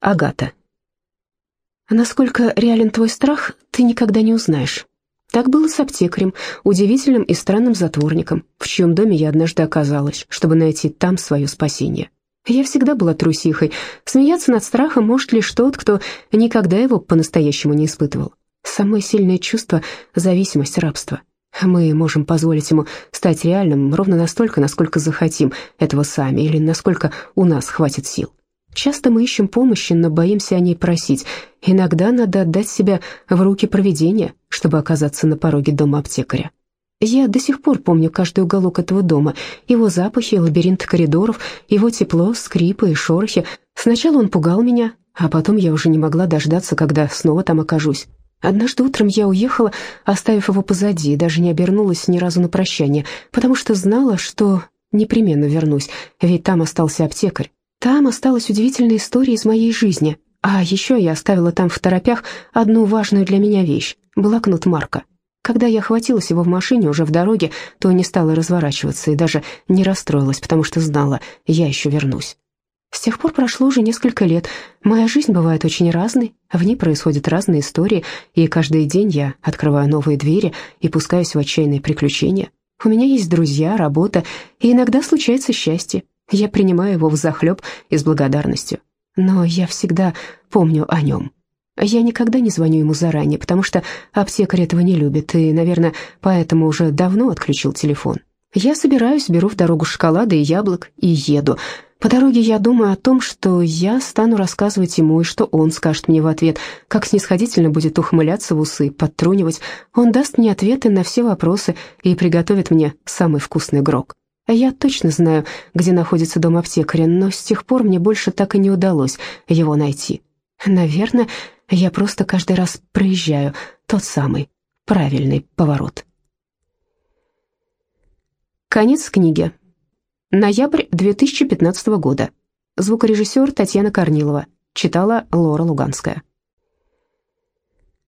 Агата. Насколько реален твой страх, ты никогда не узнаешь. Так было с аптекарем, удивительным и странным затворником, в чьем доме я однажды оказалась, чтобы найти там свое спасение. Я всегда была трусихой. Смеяться над страхом может лишь тот, кто никогда его по-настоящему не испытывал. Самое сильное чувство — зависимость, рабство. Мы можем позволить ему стать реальным ровно настолько, насколько захотим этого сами, или насколько у нас хватит сил. Часто мы ищем помощи, но боимся о ней просить. Иногда надо отдать себя в руки провидения, чтобы оказаться на пороге дома аптекаря. Я до сих пор помню каждый уголок этого дома, его запахи, лабиринт коридоров, его тепло, скрипы и шорохи. Сначала он пугал меня, а потом я уже не могла дождаться, когда снова там окажусь. Однажды утром я уехала, оставив его позади, даже не обернулась ни разу на прощание, потому что знала, что непременно вернусь, ведь там остался аптекарь. Там осталась удивительная история из моей жизни. А еще я оставила там в торопях одну важную для меня вещь — блокнот Марка. Когда я хватилась его в машине уже в дороге, то не стала разворачиваться и даже не расстроилась, потому что знала, я еще вернусь. С тех пор прошло уже несколько лет. Моя жизнь бывает очень разной, в ней происходят разные истории, и каждый день я открываю новые двери и пускаюсь в отчаянные приключения. У меня есть друзья, работа, и иногда случается счастье. Я принимаю его взахлеб и с благодарностью. Но я всегда помню о нем. Я никогда не звоню ему заранее, потому что аптекарь этого не любит, и, наверное, поэтому уже давно отключил телефон. Я собираюсь, беру в дорогу шоколада и яблок и еду. По дороге я думаю о том, что я стану рассказывать ему, и что он скажет мне в ответ, как снисходительно будет ухмыляться в усы, подтрунивать. Он даст мне ответы на все вопросы и приготовит мне самый вкусный грог. Я точно знаю, где находится дом аптекаря, но с тех пор мне больше так и не удалось его найти. Наверное, я просто каждый раз проезжаю тот самый правильный поворот. Конец книги. Ноябрь 2015 года. Звукорежиссер Татьяна Корнилова. Читала Лора Луганская.